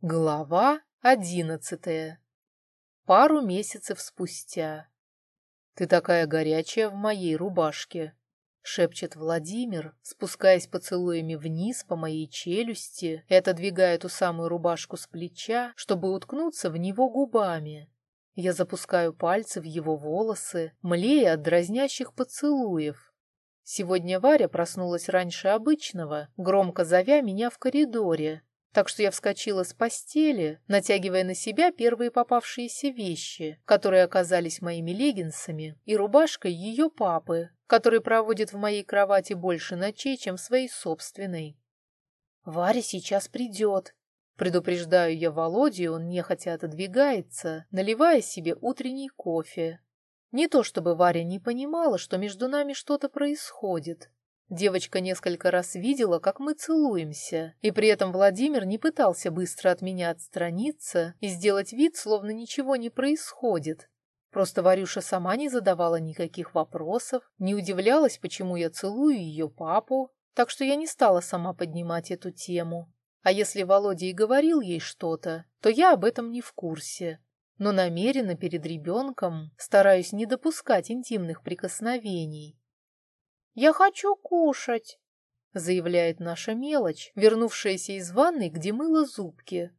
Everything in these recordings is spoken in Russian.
Глава одиннадцатая. Пару месяцев спустя. «Ты такая горячая в моей рубашке», — шепчет Владимир, спускаясь поцелуями вниз по моей челюсти и отодвигая эту самую рубашку с плеча, чтобы уткнуться в него губами. Я запускаю пальцы в его волосы, млея от дразнящих поцелуев. Сегодня Варя проснулась раньше обычного, громко зовя меня в коридоре, так что я вскочила с постели, натягивая на себя первые попавшиеся вещи, которые оказались моими леггинсами, и рубашкой ее папы, который проводит в моей кровати больше ночей, чем в своей собственной. «Варя сейчас придет», Предупреждаю я Володю, и он нехотя отодвигается, наливая себе утренний кофе. Не то чтобы Варя не понимала, что между нами что-то происходит, Девочка несколько раз видела, как мы целуемся, и при этом Владимир не пытался быстро от меня отстраниться и сделать вид, словно ничего не происходит. Просто Варюша сама не задавала никаких вопросов, не удивлялась, почему я целую ее папу, так что я не стала сама поднимать эту тему. А если Володя и говорил ей что-то, то я об этом не в курсе. Но намеренно перед ребенком стараюсь не допускать интимных прикосновений, «Я хочу кушать», — заявляет наша мелочь, вернувшаяся из ванной, где мыла зубки.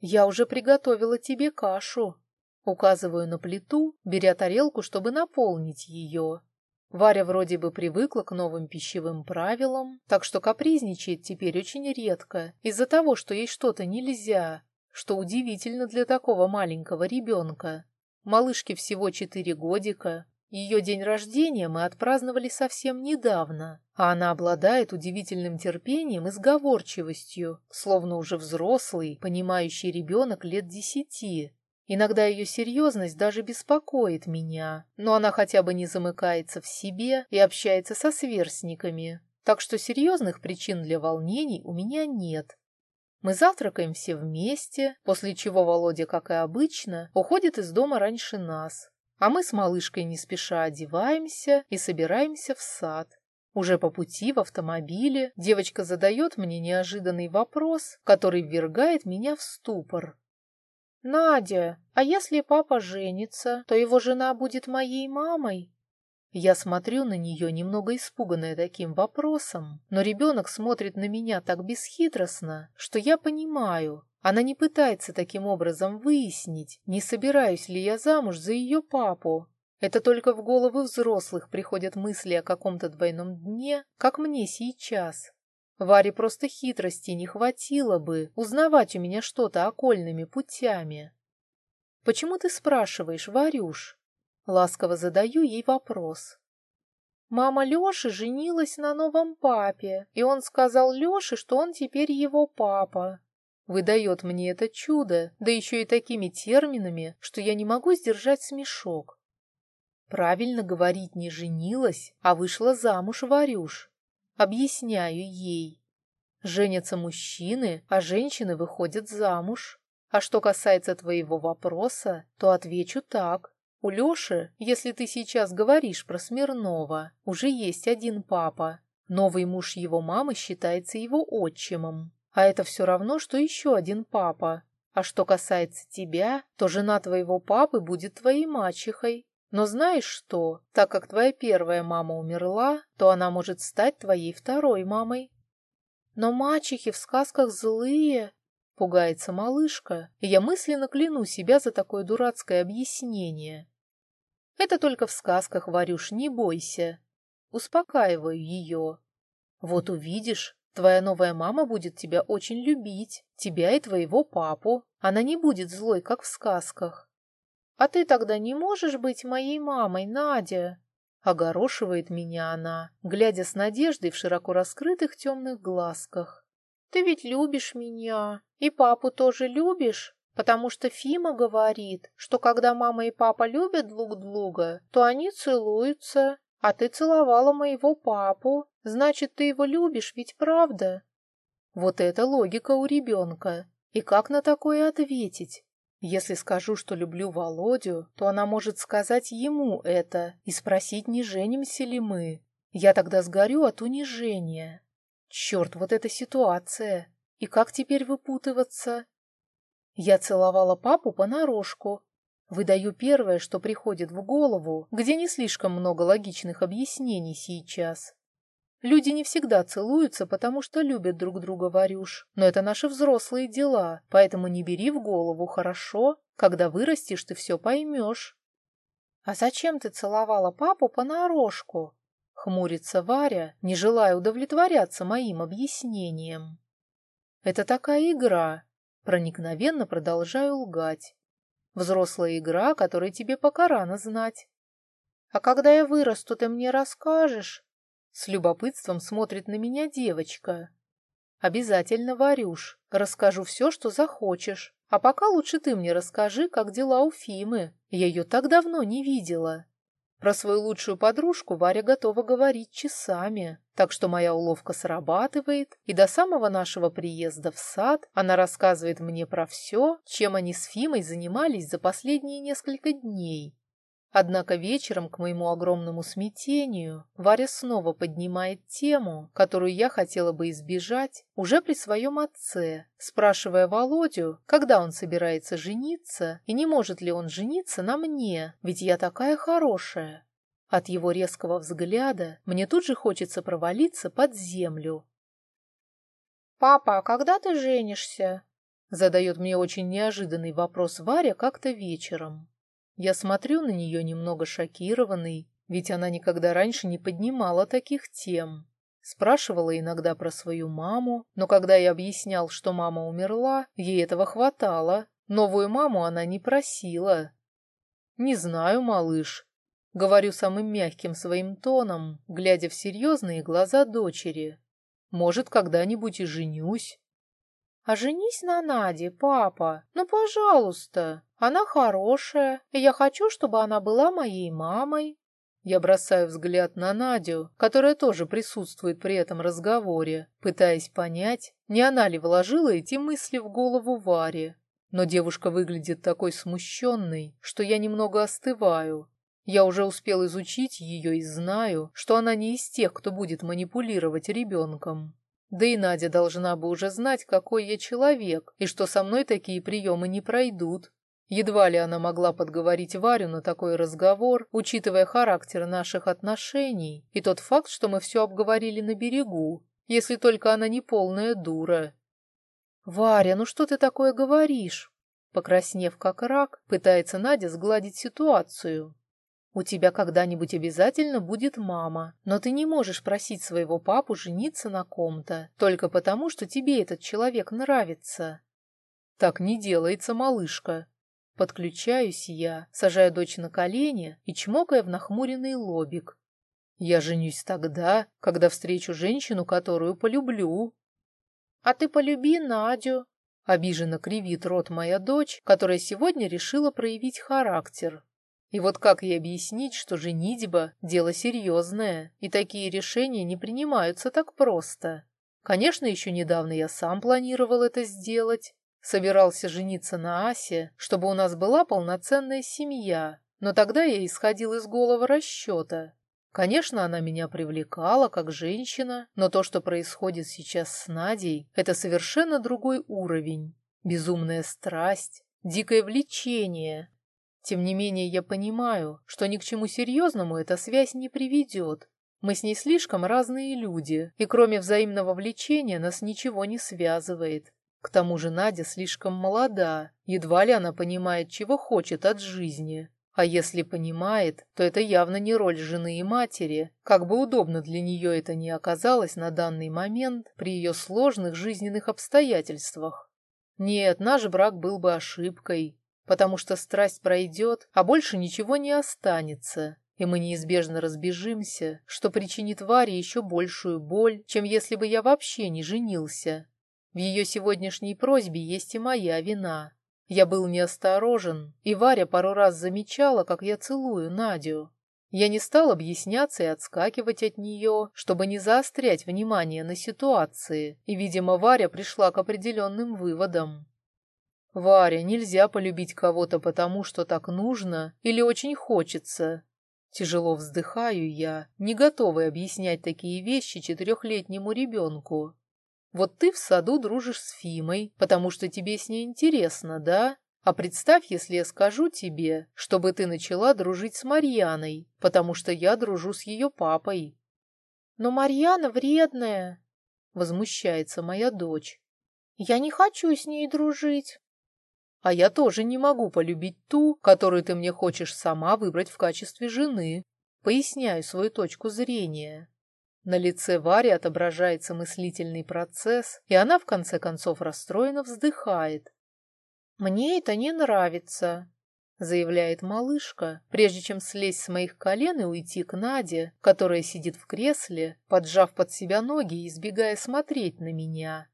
«Я уже приготовила тебе кашу», — указываю на плиту, беря тарелку, чтобы наполнить ее. Варя вроде бы привыкла к новым пищевым правилам, так что капризничает теперь очень редко, из-за того, что ей что-то нельзя, что удивительно для такого маленького ребенка. Малышке всего четыре годика, ее день рождения мы отпраздновали совсем недавно, а она обладает удивительным терпением и сговорчивостью, словно уже взрослый, понимающий ребенок лет десяти. Иногда ее серьезность даже беспокоит меня, но она хотя бы не замыкается в себе и общается со сверстниками, так что серьезных причин для волнений у меня нет. Мы завтракаем все вместе, после чего Володя, как и обычно, уходит из дома раньше нас, а мы с малышкой не спеша одеваемся и собираемся в сад. Уже по пути в автомобиле девочка задает мне неожиданный вопрос, который ввергает меня в ступор. «Надя, а если папа женится, то его жена будет моей мамой?» Я смотрю на нее, немного испуганная таким вопросом, но ребенок смотрит на меня так бесхитростно, что я понимаю, она не пытается таким образом выяснить, не собираюсь ли я замуж за ее папу. Это только в головы взрослых приходят мысли о каком-то двойном дне, как мне сейчас. Варе просто хитрости не хватило бы узнавать у меня что-то окольными путями. «Почему ты спрашиваешь, Варюш?» Ласково задаю ей вопрос. Мама Леши женилась на новом папе, и он сказал Леше, что он теперь его папа. Выдает мне это чудо, да еще и такими терминами, что я не могу сдержать смешок. Правильно говорить не женилась, а вышла замуж Варюш. Объясняю ей. Женятся мужчины, а женщины выходят замуж. А что касается твоего вопроса, то отвечу так. У Леши, если ты сейчас говоришь про Смирнова, уже есть один папа. Новый муж его мамы считается его отчимом. А это все равно, что еще один папа. А что касается тебя, то жена твоего папы будет твоей мачехой. Но знаешь что, так как твоя первая мама умерла, то она может стать твоей второй мамой. Но мачехи в сказках злые, пугается малышка, и я мысленно кляну себя за такое дурацкое объяснение. Это только в сказках, Варюш, не бойся. Успокаиваю ее. Вот увидишь, Твоя новая мама будет тебя очень любить, тебя и твоего папу. Она не будет злой, как в сказках. А ты тогда не можешь быть моей мамой, Надя? Огорошивает меня она, глядя с надеждой в широко раскрытых темных глазках. Ты ведь любишь меня, и папу тоже любишь, потому что Фима говорит, что когда мама и папа любят друг друга, то они целуются, а ты целовала моего папу, значит, ты его любишь, ведь правда? Вот это логика у ребенка. И как на такое ответить? Если скажу, что люблю Володю, то она может сказать ему это и спросить, не женимся ли мы. Я тогда сгорю от унижения. Черт, вот эта ситуация. И как теперь выпутываться? Я целовала папу понарошку. Выдаю первое, что приходит в голову, где не слишком много логичных объяснений сейчас. Люди не всегда целуются, потому что любят друг друга, Варюш. Но это наши взрослые дела, поэтому не бери в голову, хорошо? Когда вырастешь, ты все поймешь. «А зачем ты целовала папу понарошку?» — хмурится Варя, не желая удовлетворяться моим объяснением. «Это такая игра», — проникновенно продолжаю лгать. «Взрослая игра, которой тебе пока рано знать». «А когда я вырасту, ты мне расскажешь?» С любопытством смотрит на меня девочка. Обязательно, Варюш, расскажу все, что захочешь. А пока лучше ты мне расскажи, как дела у Фимы. Я ее так давно не видела. Про свою лучшую подружку Варя готова говорить часами, так что моя уловка срабатывает, и до самого нашего приезда в сад она рассказывает мне про все, чем они с Фимой занимались за последние несколько дней. Однако вечером, к моему огромному смятению, Варя снова поднимает тему, которую я хотела бы избежать уже при своем отце, спрашивая Володю, когда он собирается жениться и не может ли он жениться на мне, ведь я такая хорошая. От его резкого взгляда мне тут же хочется провалиться под землю. «Папа, а когда ты женишься?» Задает мне очень неожиданный вопрос Варя как-то вечером. Я смотрю на нее немного шокированный, ведь она никогда раньше не поднимала таких тем. Спрашивала иногда про свою маму, но когда я объяснял, что мама умерла, ей этого хватало. Новую маму она не просила. «Не знаю, малыш», — говорю самым мягким своим тоном, глядя в серьезные глаза дочери. «Может, когда-нибудь и женюсь». «А женись на Наде, папа, ну, пожалуйста!» Она хорошая, и я хочу, чтобы она была моей мамой. Я бросаю взгляд на Надю, которая тоже присутствует при этом разговоре, пытаясь понять, не она ли вложила эти мысли в голову Варе. Но девушка выглядит такой смущенной, что я немного остываю. Я уже успел изучить ее и знаю, что она не из тех, кто будет манипулировать ребенком. Да и Надя должна бы уже знать, какой я человек, и что со мной такие приемы не пройдут. Едва ли она могла подговорить Варю на такой разговор, учитывая характер наших отношений и тот факт, что мы все обговорили на берегу, если только она не полная дура. «Варя, ну что ты такое говоришь?» Покраснев как рак, пытается Надя сгладить ситуацию. «У тебя когда-нибудь обязательно будет мама, но ты не можешь просить своего папу жениться на ком-то, только потому, что тебе этот человек нравится». «Так не делается, малышка», Подключаюсь я, сажая дочь на колени и чмокая в нахмуренный лобик. Я женюсь тогда, когда встречу женщину, которую полюблю. А ты полюби Надю. Обиженно кривит рот моя дочь, которая сегодня решила проявить характер. И вот как ей объяснить, что женитьба – дело серьезное, и такие решения не принимаются так просто? Конечно, еще недавно я сам планировал это сделать, Собирался жениться на Асе, чтобы у нас была полноценная семья, но тогда я исходил из голого расчета. Конечно, она меня привлекала как женщина, но то, что происходит сейчас с Надей, это совершенно другой уровень. Безумная страсть, дикое влечение. Тем не менее, я понимаю, что ни к чему серьезному эта связь не приведет. Мы с ней слишком разные люди, и кроме взаимного влечения нас ничего не связывает. К тому же Надя слишком молода, едва ли она понимает, чего хочет от жизни. А если понимает, то это явно не роль жены и матери, как бы удобно для нее это ни оказалось на данный момент при ее сложных жизненных обстоятельствах. Нет, наш брак был бы ошибкой, потому что страсть пройдет, а больше ничего не останется, и мы неизбежно разбежимся, что причинит Варе еще большую боль, чем если бы я вообще не женился. В ее сегодняшней просьбе есть и моя вина. Я был неосторожен, и Варя пару раз замечала, как я целую Надю. Я не стал объясняться и отскакивать от нее, чтобы не заострять внимание на ситуации, и, видимо, Варя пришла к определенным выводам. «Варя, нельзя полюбить кого-то потому, что так нужно или очень хочется». Тяжело вздыхаю я, не готовый объяснять такие вещи четырехлетнему ребенку. Вот ты в саду дружишь с Фимой, потому что тебе с ней интересно, да? А представь, если я скажу тебе, чтобы ты начала дружить с Марьяной, потому что я дружу с ее папой. Но Марьяна вредная, возмущается моя дочь. Я не хочу с ней дружить. А я тоже не могу полюбить ту, которую ты мне хочешь сама выбрать в качестве жены. Поясняю свою точку зрения. На лице Вари отображается мыслительный процесс, и она в конце концов расстроенно вздыхает. «Мне это не нравится», — заявляет малышка, прежде чем слезть с моих колен и уйти к Наде, которая сидит в кресле, поджав под себя ноги и избегая смотреть на меня.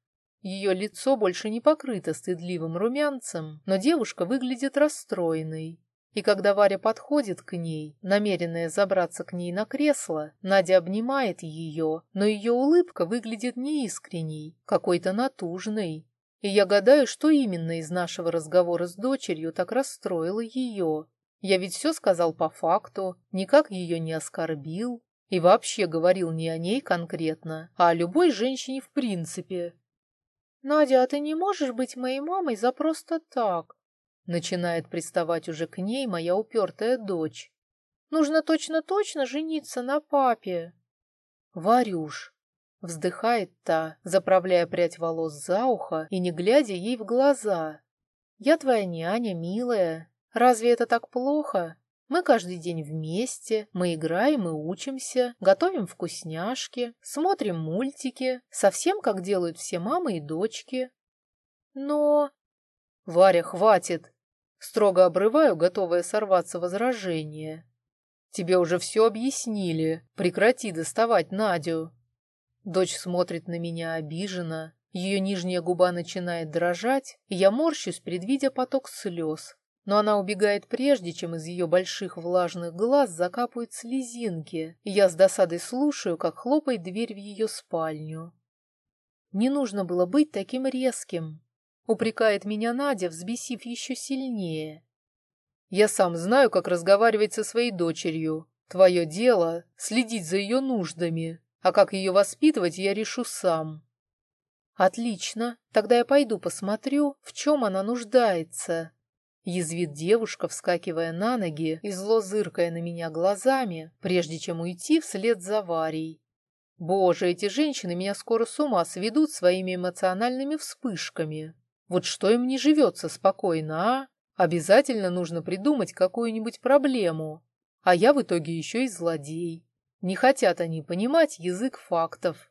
Ее лицо больше не покрыто стыдливым румянцем, но девушка выглядит расстроенной. И когда Варя подходит к ней, намеренная забраться к ней на кресло, Надя обнимает ее, но ее улыбка выглядит неискренней, какой-то натужной. И я гадаю, что именно из нашего разговора с дочерью так расстроило ее. Я ведь все сказал по факту, никак ее не оскорбил. И вообще говорил не о ней конкретно, а о любой женщине в принципе. «Надя, а ты не можешь быть моей мамой за просто так?» Начинает приставать уже к ней моя упертая дочь. «Нужно точно-точно жениться на папе». «Варюш!» Вздыхает та, заправляя прядь волос за ухо и не глядя ей в глаза. «Я твоя няня, милая. Разве это так плохо? Мы каждый день вместе, мы играем и учимся, готовим вкусняшки, смотрим мультики, совсем как делают все мамы и дочки. Но... Варя, хватит! Строго обрываю, готовая сорваться возражение. Тебе уже все объяснили. Прекрати доставать Надю. Дочь смотрит на меня обиженно. Ее нижняя губа начинает дрожать, и я морщусь, предвидя поток слез но она убегает прежде, чем из ее больших влажных глаз закапают слезинки, и я с досадой слушаю, как хлопает дверь в ее спальню. Не нужно было быть таким резким, упрекает меня Надя, взбесив еще сильнее. Я сам знаю, как разговаривать со своей дочерью. Твое дело — следить за ее нуждами, а как ее воспитывать, я решу сам. Отлично, тогда я пойду посмотрю, в чем она нуждается. Язвит девушка, вскакивая на ноги и зло зыркая на меня глазами, прежде чем уйти вслед за Варей. Боже, эти женщины меня скоро с ума сведут своими эмоциональными вспышками. Вот что им не живется спокойно, а? Обязательно нужно придумать какую-нибудь проблему. А я в итоге еще и злодей. Не хотят они понимать язык фактов.